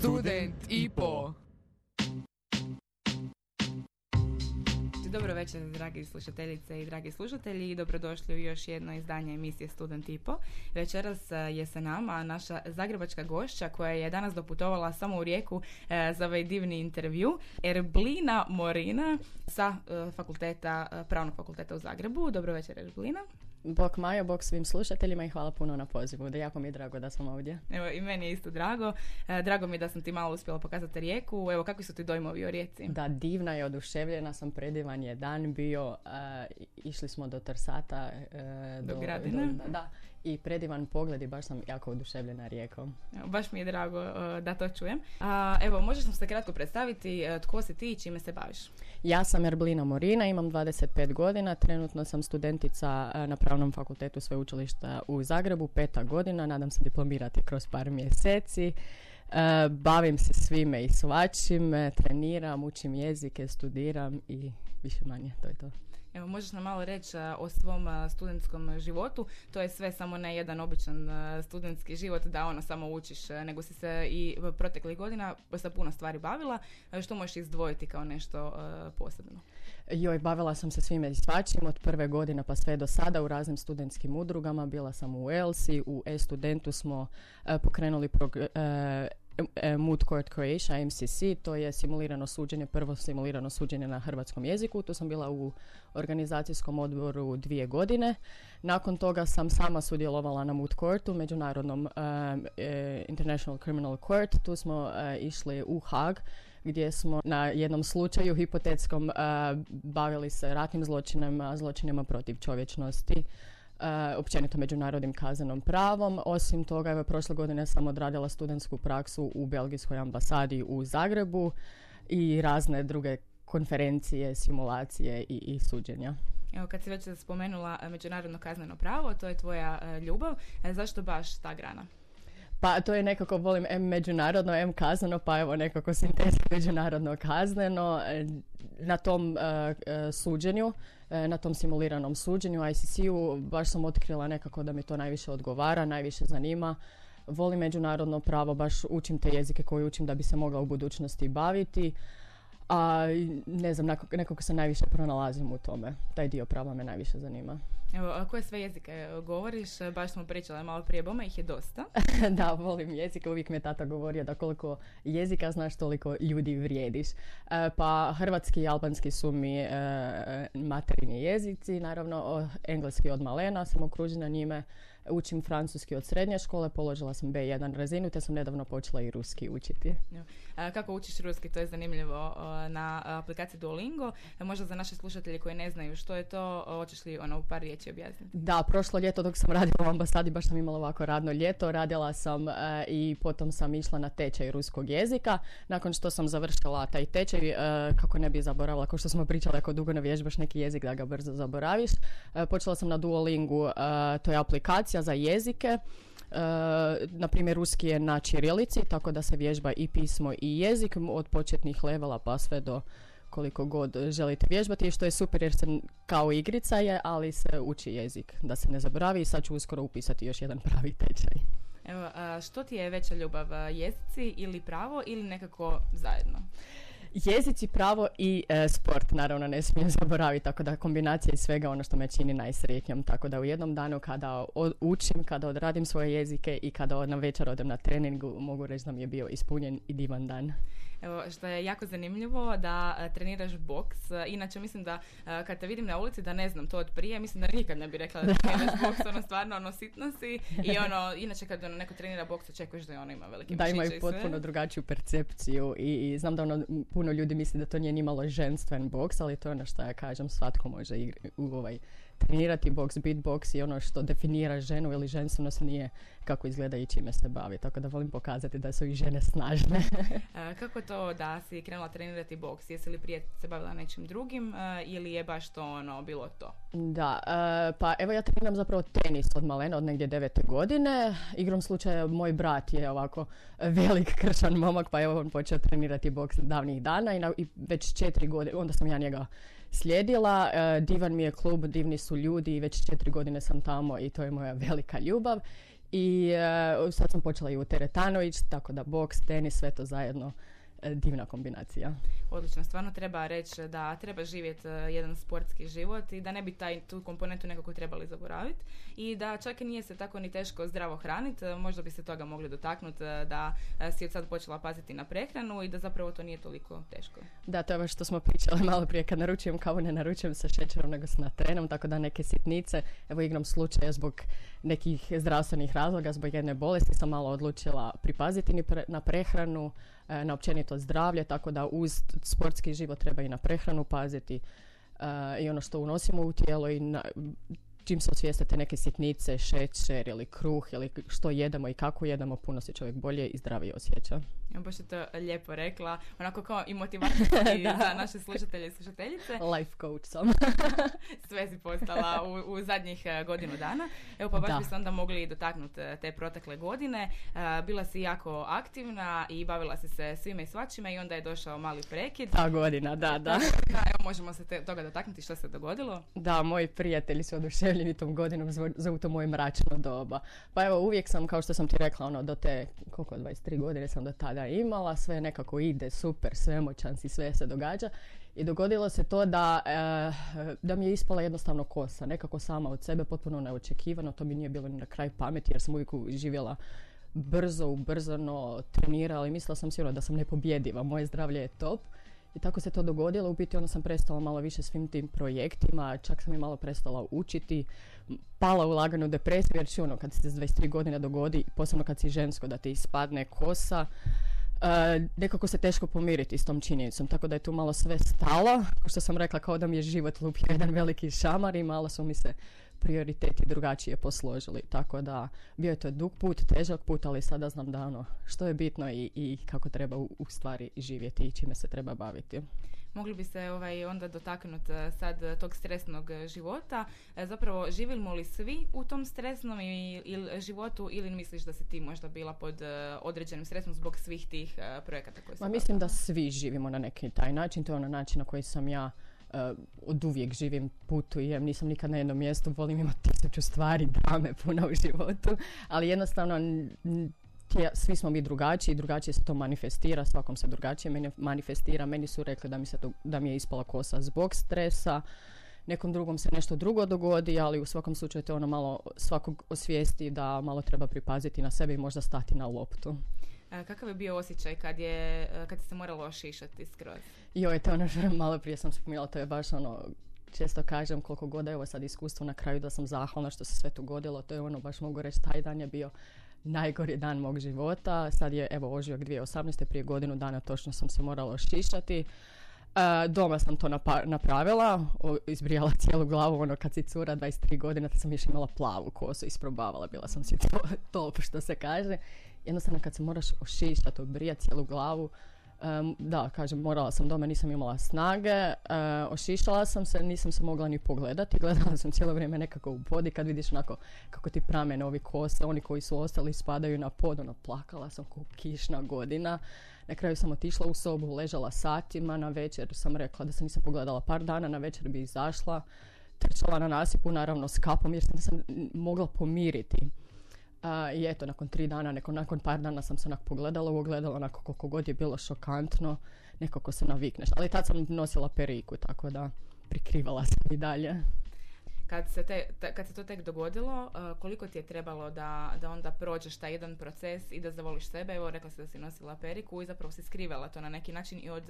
Student i po. Dobro večer, dragi slušateljice i dragi slušatelji i dobrodošli u još jedno izdanje emisije Student Ipo. Večeras e, je sa nama naša zagrebačka gošća koja je danas doputovala samo u rijeku e, za ovaj divni intervju. Erblina Morina sa e, fakulteta, pravnog fakulteta u Zagrebu. Dobro večer, Erblina. Bok Majo, bok svim slušateljima i hvala puno na pozivu. Da jako mi je drago da sam ovdje. Evo i meni je isto drago. E, drago mi je da sam ti malo uspjela pokazati rijeku. Evo kakvi su ti dojmovi o rijeci? Da, divna je, oduševljena sam, predivan je dan bio. E, išli smo do Trsata. E, do, do Gradine. da, i predivan pogled i baš sam jako oduševljena rijekom. Baš mi je drago da to čujem. Evo, možeš nam se kratko predstaviti tko si ti i čime se baviš? Ja sam Erblina Morina, imam 25 godina, trenutno sam studentica na Pravnom fakultetu sveučilišta u Zagrebu, peta godina, nadam se diplomirati kroz par mjeseci. E, bavim se svime i svačim, treniram, učim jezike, studiram i više manje, to je to. Evo, možeš nam malo reći o svom studentskom životu. To je sve samo ne jedan običan studentski život da ono samo učiš, nego si se i proteklih godina sa puno stvari bavila. Što možeš izdvojiti kao nešto posebno? Joj, bavila sam se svime i svačim od prve godine pa sve do sada u raznim studentskim udrugama. Bila sam u ELSI, u E-studentu smo pokrenuli prog, E, Mood Court Croatia, MCC, to je simulirano suđenje, prvo simulirano suđenje na hrvatskom jeziku. Tu sam bila u organizacijskom odboru dvije godine. Nakon toga sam sama sudjelovala na Mood Courtu, međunarodnom uh, International Criminal Court. Tu smo išli u Haag gdje smo na jednom slučaju hipotetskom bavili se ratnim zločinima, zločinima protiv čovječnosti. Uh, općenito međunarodnim kaznenom pravom. Osim toga, evo, prošle godine sam odradila studentsku praksu u Belgijskoj ambasadi u Zagrebu i razne druge konferencije, simulacije i, i suđenja. Evo, kad si već spomenula međunarodno kazneno pravo, to je tvoja uh, ljubav. E, zašto baš ta grana? Pa to je nekako, volim M međunarodno, M kazneno, pa evo nekako sintetski međunarodno kazneno. E, na tom suđenju, na tom simuliranom suđenju ICC-u baš sam otkrila nekako da mi to najviše odgovara, najviše zanima. Volim međunarodno pravo, baš učim te jezike koje učim da bi se mogla u budućnosti baviti a ne znam, nekako se najviše pronalazim u tome. Taj dio prava me najviše zanima. Evo, a koje sve jezike govoriš? Baš smo pričali malo prije, boma ih je dosta. da, volim jezike, uvijek mi je tata govorio da koliko jezika znaš, toliko ljudi vrijediš. E, pa hrvatski i albanski su mi e, materini jezici, naravno engleski od malena, sam okružena njime. Učim francuski od srednje škole, položila sam B1 razinu, te sam nedavno počela i ruski učiti. A kako učiš ruski, to je zanimljivo na aplikaciji Duolingo. Možda za naše slušatelje koji ne znaju što je to, hoćeš li ono u par riječi objasniti? Da, prošlo ljeto dok sam radila u ambasadi, baš sam imala ovako radno ljeto, radila sam e, i potom sam išla na tečaj ruskog jezika. Nakon što sam završila taj tečaj, e, kako ne bi zaboravila, kao što smo pričali, ako dugo ne vježbaš neki jezik da ga brzo zaboraviš, e, počela sam na Duolingu, to je aplikacija za jezike. Uh, na primjer ruski je na čirilici tako da se vježba i pismo i jezik od početnih levela pa sve do koliko god želite vježbati što je super jer se kao igrica je ali se uči jezik da se ne zaboravi i sad ću uskoro upisati još jedan pravi tečaj Evo, a što ti je veća ljubav, jezici ili pravo ili nekako zajedno? Jezici, pravo i e, sport, naravno ne smijem zaboraviti, tako da kombinacija i svega ono što me čini najsretnijom, tako da u jednom danu kada učim, kada odradim svoje jezike i kada na večer odem na treningu, mogu reći da mi je bio ispunjen i divan dan. Evo, što je jako zanimljivo da uh, treniraš boks. inače, mislim da uh, kad te vidim na ulici da ne znam to od prije, mislim da nikad ne bi rekla da treniraš boks, ono stvarno ono sitno si i ono, inače kad ono, neko trenira boks očekuješ da ono ima velike Da imaju potpuno drugačiju percepciju i, i, znam da ono, puno ljudi misli da to nije nimalo ženstven boks, ali to je ono što ja kažem, svatko može igri, u ovaj trenirati boks, beatbox i ono što definira ženu ili ženstvenost nije kako izgleda i čime se bavi. Tako da volim pokazati da su i žene snažne. kako to da si krenula trenirati boks? Jesi li prije se bavila nečim drugim ili je baš to ono bilo to? Da, pa evo ja treniram zapravo tenis od malena, od negdje devete godine. Igrom slučaja moj brat je ovako velik kršan momak, pa evo on počeo trenirati boks davnih dana i, na, i već četiri godine, onda sam ja njega slijedila. E, divan mi je klub, divni su ljudi već četiri godine sam tamo i to je moja velika ljubav. I uh, sad sam počela i u teretanović, tako da boks, tenis, sve to zajedno E, divna kombinacija. Odlično, stvarno treba reći da treba živjeti e, jedan sportski život i da ne bi taj, tu komponentu nekako trebali zaboraviti i da čak i nije se tako ni teško zdravo hraniti, e, možda bi se toga mogli dotaknuti da si od sad počela paziti na prehranu i da zapravo to nije toliko teško. Da, to je ovo što smo pričali malo prije, kad naručujem kavu ne naručujem sa šećerom nego s natrenom, tako da neke sitnice, evo igram slučaja zbog nekih zdravstvenih razloga, zbog jedne bolesti sam malo odlučila pripaziti na prehranu, E, na općenito zdravlje, tako da uz sportski život treba i na prehranu paziti e, i ono što unosimo u tijelo i na, čim se osvijestite neke sitnice, šećer ili kruh ili što jedemo i kako jedemo, puno se čovjek bolje i zdravije osjeća. Ja baš je to lijepo rekla, onako kao i motivacija za naše slušatelje i slušateljice. Life coach sam. Sve si postala u, u zadnjih e, godinu dana. Evo pa baš bi se onda mogli dotaknuti e, te protekle godine. E, bila si jako aktivna i bavila si se svime i svačime i onda je došao mali prekid. Ta godina, da, da. da evo možemo se te, toga dotaknuti što se dogodilo. Da, moji prijatelji su oduševljeni tom godinom, zovu to moje mračno doba. Pa evo, uvijek sam, kao što sam ti rekla, ono, do te, koliko, 23 godine sam do tada imala, sve nekako ide super, svemoćan si, sve se događa. I dogodilo se to da, e, da mi je ispala jednostavno kosa, nekako sama od sebe, potpuno neočekivano, to mi nije bilo ni na kraj pameti jer sam uvijek živjela brzo, ubrzano, trenirala i mislila sam sigurno da sam nepobjediva, moje zdravlje je top. I tako se to dogodilo, u biti onda sam prestala malo više svim tim projektima, čak sam i malo prestala učiti, pala u laganu depresiju, jer ono kad se s 23 godine dogodi, posebno kad si žensko, da ti ispadne kosa, Uh, nekako se teško pomiriti s tom činjenicom, tako da je tu malo sve stalo. Kao što sam rekla, kao da mi je život lupio jedan veliki šamar i malo su mi se prioriteti drugačije posložili. Tako da bio je to dug put, težak put, ali sada znam da ono što je bitno i, i kako treba u, u stvari živjeti i čime se treba baviti mogli bi se ovaj, onda dotaknuti e, sad tog stresnog života. E, zapravo, živimo li svi u tom stresnom ili, životu ili misliš da si ti možda bila pod e, određenim stresom zbog svih tih projekata koje su Mislim da svi živimo na neki taj način. To je ono način na koji sam ja uh, od uvijek živim, putujem, nisam nikad na jednom mjestu, volim imati tisuću stvari, drame puno u životu, ali jednostavno svi smo mi drugačiji, drugačije se to manifestira, svakom se drugačije manifestira. Meni su rekli da mi, se da mi je ispala kosa zbog stresa, nekom drugom se nešto drugo dogodi, ali u svakom slučaju to ono malo svakog osvijesti da malo treba pripaziti na sebe i možda stati na loptu. Kakav je bio osjećaj kad, je, kad se moralo ošišati skroz? Joj, to ono što malo prije sam spomenula, to je baš ono često kažem koliko god je ovo sad iskustvo na kraju da sam zahvalna što se sve to godilo, to je ono baš mogu reći taj dan je bio najgori dan mog života. Sad je, evo, oživak 2018. prije godinu dana točno sam se morala ošišati. E, doma sam to napravila, izbrijala cijelu glavu, ono kad si cura 23 godina, tad sam još imala plavu kosu, isprobavala, bila sam si to, top što se kaže. Jednostavno kad se moraš ošišati, obrijati cijelu glavu, da, kažem, morala sam doma, nisam imala snage, uh, ošišala sam se, nisam se mogla ni pogledati, gledala sam cijelo vrijeme nekako u podi, kad vidiš onako kako ti prame ovi kose, oni koji su ostali spadaju na pod, ono, plakala sam kao kišna godina. Na kraju sam otišla u sobu, ležala satima, na večer sam rekla da sam nisam pogledala par dana, na večer bi izašla, trčala na nasipu, naravno s kapom, jer sam mogla pomiriti i eto, nakon tri dana, neko, nakon par dana sam se onak pogledala u ogledalo, onako koliko god je bilo šokantno, nekako se navikneš. Ali tad sam nosila periku, tako da prikrivala sam i dalje. Kad se, te, kad se to tek dogodilo, uh, koliko ti je trebalo da, da onda prođeš taj jedan proces i da zavoliš sebe? Evo, rekla si da si nosila periku i zapravo si skrivala to na neki način i od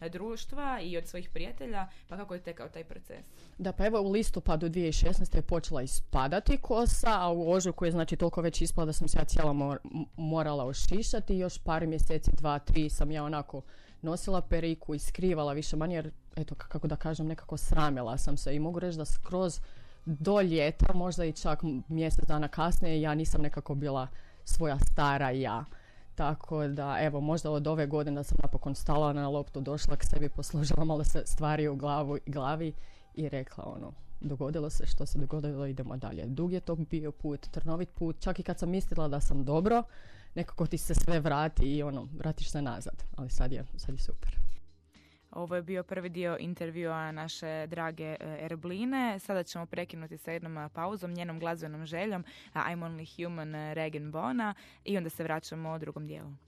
uh, društva i od svojih prijatelja, pa kako je tekao taj proces? Da, pa evo u listopadu 2016. je počela ispadati kosa, a u ožujku je znači toliko već ispala da sam se ja cijela morala ošišati. Još par mjeseci, dva, tri sam ja onako nosila periku i skrivala više manje jer eto kako da kažem nekako sramila sam se i mogu reći da skroz do ljeta, možda i čak mjesec dana kasnije, ja nisam nekako bila svoja stara ja. Tako da, evo, možda od ove godine da sam napokon stala na loptu, došla k sebi, poslužila malo se stvari u glavu, glavi i rekla ono, dogodilo se što se dogodilo, idemo dalje. Dug je to bio put, trnovit put, čak i kad sam mislila da sam dobro, nekako ti se sve vrati i ono, vratiš se nazad, ali sad je, sad je super. Ovo je bio prvi dio intervjua naše drage e, Erbline. Sada ćemo prekinuti sa jednom pauzom, njenom glazbenom željom I'm Only Human Regan Bona i onda se vraćamo u drugom dijelu.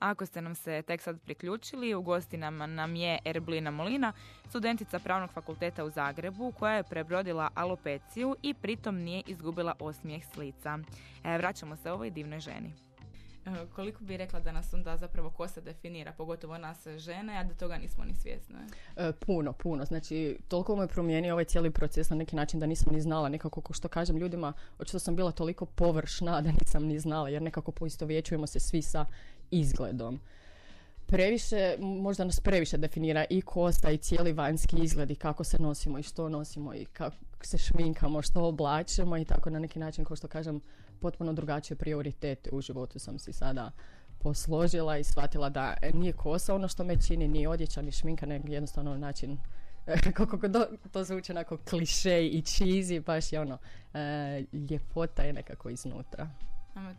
Ako ste nam se tek sad priključili, u gostinama nam je Erblina Molina, studentica Pravnog fakulteta u Zagrebu, koja je prebrodila alopeciju i pritom nije izgubila osmijeh s lica. E, vraćamo se ovoj divnoj ženi. E, koliko bi rekla da nas onda zapravo ko se definira, pogotovo nas žene, a da toga nismo ni svjesne? E, puno, puno. Znači, toliko me promijenio ovaj cijeli proces na neki način da nisam ni znala. Nekako, ko što kažem ljudima, očito sam bila toliko površna da nisam ni znala, jer nekako poistovjećujemo se svi sa izgledom. Previše, možda nas previše definira i kosta i cijeli vanjski izgled i kako se nosimo i što nosimo i kako se šminkamo, što oblačimo i tako na neki način, kao što kažem, potpuno drugačije prioritete u životu sam si sada posložila i shvatila da nije kosa ono što me čini, ni odjeća, ni šminka, nego jednostavno način kako to zvuči onako kliše i cheesy, baš je ono, e, ljepota je nekako iznutra.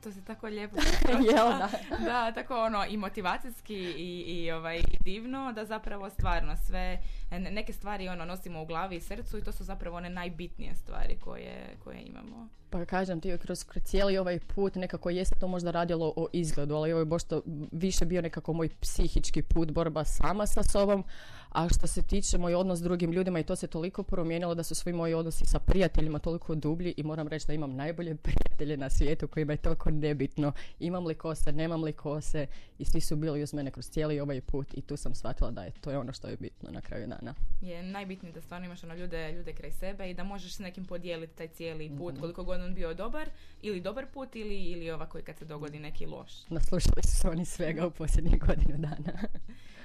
To se tako lijepo Jel da? da, tako ono i motivacijski i, i, ovaj, i divno da zapravo stvarno sve, neke stvari ono nosimo u glavi i srcu i to su zapravo one najbitnije stvari koje, koje imamo. Pa kažem ti, kroz cijeli ovaj put nekako jeste to možda radilo o izgledu, ali ovo je to više bio nekako moj psihički put, borba sama sa sobom, a što se tiče moj odnos s drugim ljudima i to se toliko promijenilo da su svi moji odnosi sa prijateljima toliko dublji i moram reći da imam najbolje prijatelje na svijetu kojima je toliko nebitno. Imam li kose, nemam li kose i svi su bili uz mene kroz cijeli ovaj put i tu sam shvatila da je to je ono što je bitno na kraju dana. Je najbitnije da stvarno imaš ono ljude, ljude kraj sebe i da možeš s nekim podijeliti taj cijeli put mm koliko god on bio dobar ili dobar put ili, ili ovako kad se dogodi neki loš. Naslušali su se oni svega u posljednjih godinu dana.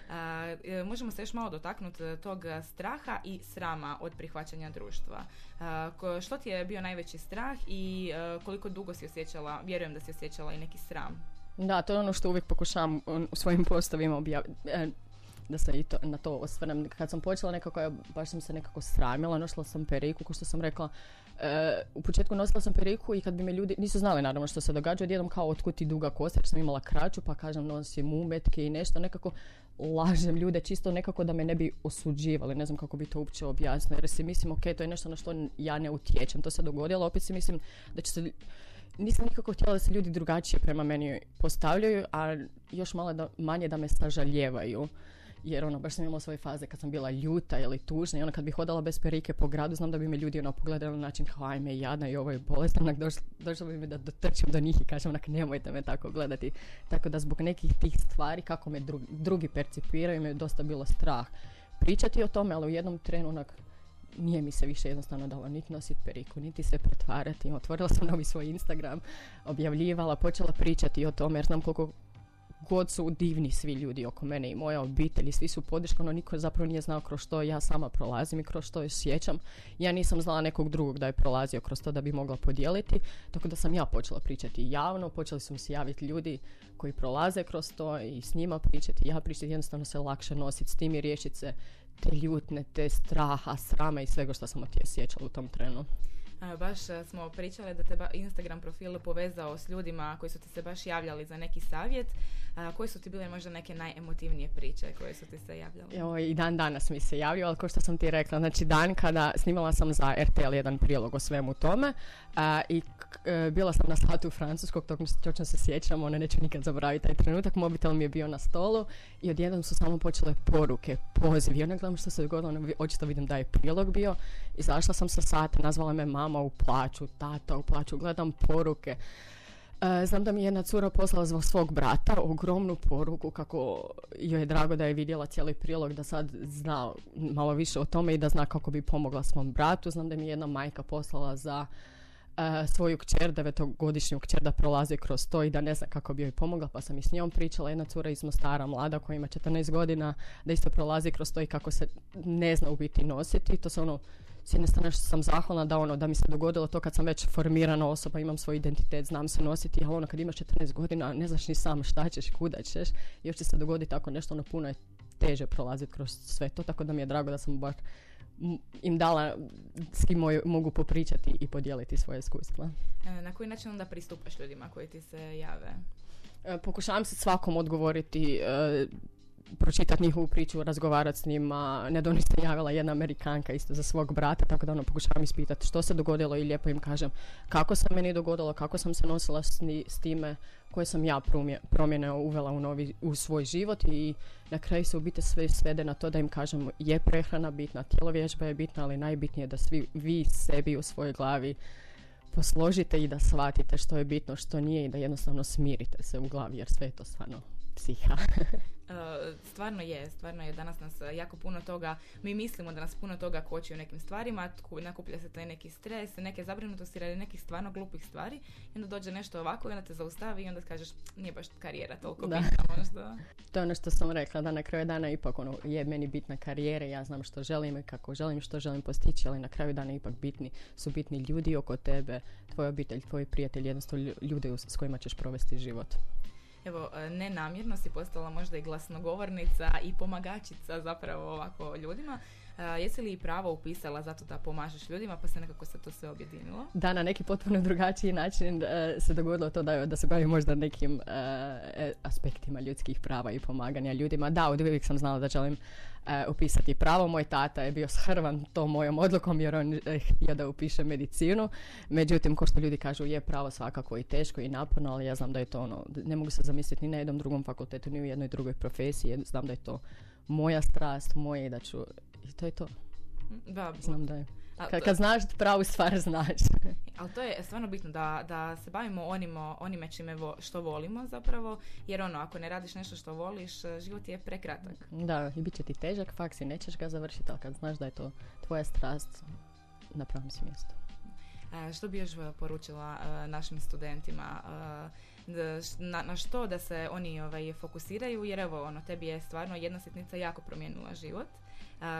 E, možemo se još malo dotaknuti e, tog straha i srama od prihvaćanja društva. što ti je bio najveći strah i e, koliko dugo si osjećala, vjerujem da si osjećala i neki sram? Da, to je ono što uvijek pokušavam u svojim postovima objaviti da se i to, na to osvrnem. Kad sam počela nekako, ja, baš sam se nekako sramila, nosila sam periku, kao što sam rekla, u početku nosila sam periku i kad bi me ljudi, nisu znali naravno što se događa, odjednom kao otkud ti duga kosa, jer sam imala kraću, pa kažem nosim umetke i nešto, nekako lažem ljude čisto nekako da me ne bi osuđivali, ne znam kako bi to uopće objasnilo, jer si mislim, ok, to je nešto na što ja ne utječem, to se dogodilo, opet si mislim da će se nisam nikako htjela da se ljudi drugačije prema meni postavljaju, a još malo da, manje da me sažaljevaju jer ono, baš sam imala svoje faze kad sam bila ljuta ili tužna i ono kad bi hodala bez perike po gradu, znam da bi me ljudi ono pogledali na način kao ajme jadna i ovo je bolest, onak došlo, bi mi da dotrčim do njih i kažem onak nemojte me tako gledati. Tako da zbog nekih tih stvari kako me drugi, drugi percipiraju me je dosta bilo strah pričati o tome, ali u jednom trenu onak nije mi se više jednostavno dalo niti nositi periku, niti se pretvarati. Otvorila sam novi svoj Instagram, objavljivala, počela pričati o tome jer znam koliko god su divni svi ljudi oko mene i moja obitelj i svi su podrška, no niko zapravo nije znao kroz što ja sama prolazim i kroz što je sjećam. Ja nisam znala nekog drugog da je prolazio kroz to da bi mogla podijeliti, tako da sam ja počela pričati javno, počeli su mi se javiti ljudi koji prolaze kroz to i s njima pričati, ja pričati, jednostavno se lakše nositi s tim i riješiti se te ljutne, te straha, srama i svega što sam od tije sjećala u tom trenu. Baš smo pričali da te Instagram profil povezao s ljudima koji su ti se baš javljali za neki savjet. A, koje su ti bile možda neke najemotivnije priče koje su ti se javljale? Evo, I dan danas mi se javio, ali kao što sam ti rekla, znači dan kada snimala sam za RTL jedan prilog o svemu tome i e, bila sam na satu francuskog, točno se sjećam, ona neću nikad zaboraviti taj trenutak, mobitel mi je bio na stolu i odjednom su samo počele poruke, pozivi. Ja ne gledam što se dogodilo, ono, očito vidim da je prilog bio. Izašla sam sa sata, nazvala me mama u plaću, tata u plaću, gledam poruke. E, znam da mi je jedna cura poslala zbog svog brata ogromnu poruku kako joj je drago da je vidjela cijeli prilog, da sad zna malo više o tome i da zna kako bi pomogla svom bratu. Znam da mi je jedna majka poslala za e, svoju kćer, devetogodišnju kćer da prolazi kroz to i da ne zna kako bi joj pomogla, pa sam i s njom pričala. Jedna cura iz Mostara, mlada koja ima 14 godina, da isto prolazi kroz to i kako se ne zna u biti nositi. To se ono s jedne strane što sam zahvalna da ono da mi se dogodilo to kad sam već formirana osoba, imam svoj identitet, znam se nositi, ali ono kad imaš 14 godina ne znaš ni sam šta ćeš, kuda ćeš, još će se dogoditi tako nešto, ono puno je teže prolaziti kroz sve to, tako da mi je drago da sam baš im dala s kim mogu popričati i podijeliti svoje iskustva. E, na koji način onda pristupaš ljudima koji ti se jave? E, pokušavam se svakom odgovoriti e, pročitati njihovu priču, razgovarati s njima. Nedavno se javila jedna Amerikanka isto za svog brata, tako da ono pokušavam ispitati što se dogodilo i lijepo im kažem kako se meni dogodilo, kako sam se nosila s, s time, koje sam ja promjene uvela u, novi, u svoj život i na kraju se u biti sve svede na to da im kažem je prehrana bitna, vježba je bitna, ali najbitnije je da svi vi sebi u svojoj glavi posložite i da shvatite što je bitno, što nije i da jednostavno smirite se u glavi jer sve je to stvarno psiha. E, stvarno je, stvarno je danas nas jako puno toga, mi mislimo da nas puno toga koči u nekim stvarima, nakuplja se taj neki stres, neke zabrinutosti radi nekih stvarno glupih stvari i onda dođe nešto ovako i onda te zaustavi i onda kažeš nije baš karijera toliko da. bitna možda. to je ono što sam rekla, da na kraju dana ipak ono, je meni bitna karijera, ja znam što želim i kako želim, što želim postići, ali na kraju dana ipak bitni su bitni ljudi oko tebe, tvoj obitelj, tvoj prijatelj, jednostavno ljudi s kojima ćeš provesti život. Evo, e, nenamjerno si postala možda i glasnogovornica i pomagačica zapravo ovako ljudima. Jesi li i pravo upisala zato da pomažeš ljudima pa se nekako se to sve objedinilo? Da, na neki potpuno drugačiji način se dogodilo to da, da se bavim možda nekim aspektima ljudskih prava i pomaganja ljudima. Da, od uvijek sam znala da želim upisati pravo. Moj tata je bio shrvan tom mojom odlukom jer on je htio da upiše medicinu. Međutim, ko što ljudi kažu, je pravo svakako i teško i naporno, ali ja znam da je to ono, ne mogu se zamisliti ni na jednom drugom fakultetu, ni u jednoj drugoj profesiji. Znam da je to moja strast, moje i da ću, i to je to. Da, znam da je. Kad, kad znaš pravu stvar, znaš. Ali to je stvarno bitno da, da se bavimo onimo, onime čime vo, što volimo zapravo, jer ono, ako ne radiš nešto što voliš, život je prekratak. Da, i bit će ti težak faks i nećeš ga završiti, ali kad znaš da je to tvoja strast, na pravom si mjestu. E, što bi još poručila e, našim studentima? E, na, na što da se oni ovaj, fokusiraju, jer evo, ono, tebi je stvarno jedna sitnica jako promijenila život.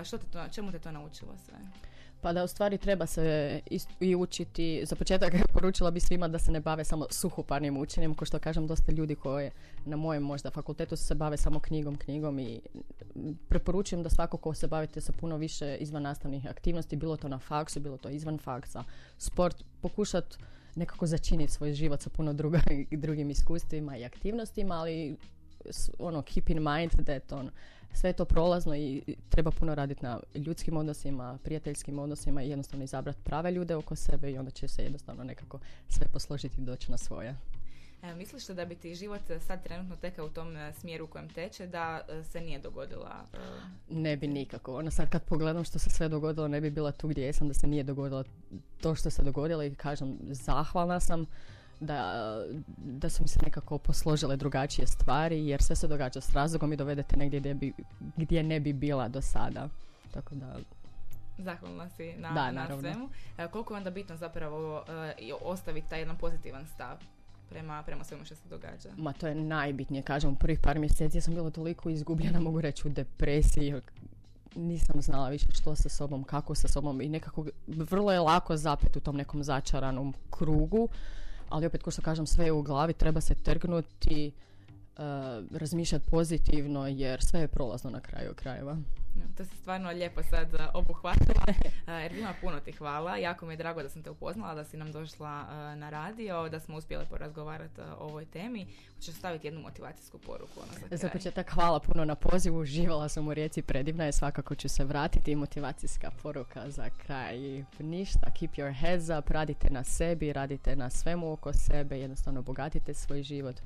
Što te to, čemu te to naučilo sve? Pa da u stvari treba se i učiti, za početak poručila bi svima da se ne bave samo suhoparnim učenjem, ko što kažem dosta ljudi koji na mojem možda fakultetu se bave samo knjigom, knjigom i preporučujem da svako ko se bavite sa puno više izvan nastavnih aktivnosti, bilo to na faksu, bilo to izvan faksa, sport, pokušati nekako začiniti svoj život sa puno druga, drugim iskustvima i aktivnostima, ali ono, keep in mind that on, sve je to prolazno i treba puno raditi na ljudskim odnosima, prijateljskim odnosima i jednostavno izabrati prave ljude oko sebe i onda će se jednostavno nekako sve posložiti i doći na svoje. E, misliš da bi ti život sad trenutno tekao u tom e, smjeru u kojem teče, da e, se nije dogodila? E? Ne bi nikako. Ono sad kad pogledam što se sve dogodilo, ne bi bila tu gdje jesam da se nije dogodilo to što se dogodilo i kažem, zahvalna sam da, da su mi se nekako posložile drugačije stvari jer sve se događa s razlogom i dovedete negdje gdje, bi, gdje ne bi bila do sada. Tako da Zahvalna si na, da, na svemu. E, koliko je onda bitno zapravo e, ostaviti taj jedan pozitivan stav prema, prema svemu što se događa? Ma to je najbitnije, kažem, u prvih par mjeseci sam bila toliko izgubljena, mogu reći u depresiji, nisam znala više što sa sobom, kako sa sobom i nekako vrlo je lako zapet u tom nekom začaranom krugu ali opet ko što kažem sve je u glavi, treba se trgnuti, uh, razmišljati pozitivno jer sve je prolazno na kraju krajeva. To se stvarno lijepo sad uh, obuhvatila. Uh, ima puno ti hvala. Jako mi je drago da sam te upoznala, da si nam došla uh, na radio, da smo uspjeli porazgovarati o ovoj temi. Hoćeš staviti jednu motivacijsku poruku. Ono, za, za početak hvala puno na pozivu. Uživala sam u rijeci predivna je. Svakako ću se vratiti. Motivacijska poruka za kraj. Ništa. Keep your heads up. Radite na sebi. Radite na svemu oko sebe. Jednostavno obogatite svoj život.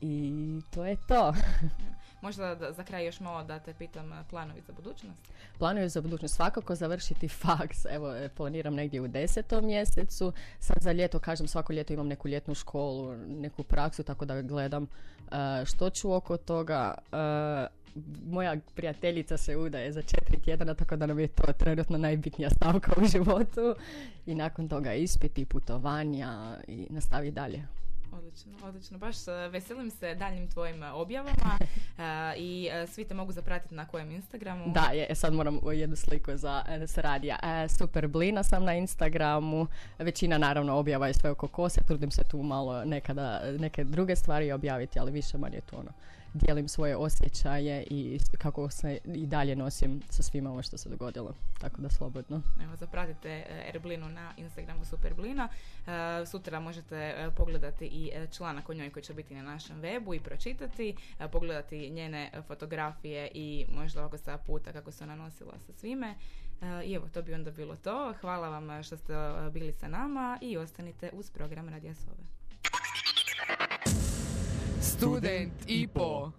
I to je to. Možda da, za kraj još malo da te pitam eh, planovi za budućnost? Planovi za budućnost svakako završiti faks. Evo, eh, planiram negdje u desetom mjesecu. Sad za ljeto, kažem, svako ljeto imam neku ljetnu školu, neku praksu, tako da gledam uh, što ću oko toga. moja prijateljica se udaje za četiri tjedana, tako da nam je to trenutno najbitnija stavka u životu. I nakon toga ispiti, putovanja i nastavi dalje. Odlično, odlično. Baš e, veselim se daljim tvojim e, objavama uh, i svi te mogu zapratiti na kojem Instagramu. Da, je, sad moram jednu sliku za s radija. super Blina sam na Instagramu. Većina naravno objava je sve oko kose. Trudim se tu malo nekada neke druge stvari objaviti, ali više manje to ono dijelim svoje osjećaje i kako se i dalje nosim sa svima ovo što se dogodilo. Tako da slobodno. Evo, zapratite e, Erblinu na Instagramu Superblina. E, sutra možete e, pogledati i članak o njoj koji će biti na našem webu i pročitati, pogledati njene fotografije i možda ovako sa puta kako se ona nosila sa svime. I evo, to bi onda bilo to. Hvala vam što ste bili sa nama i ostanite uz program Radija Sove. Student IPO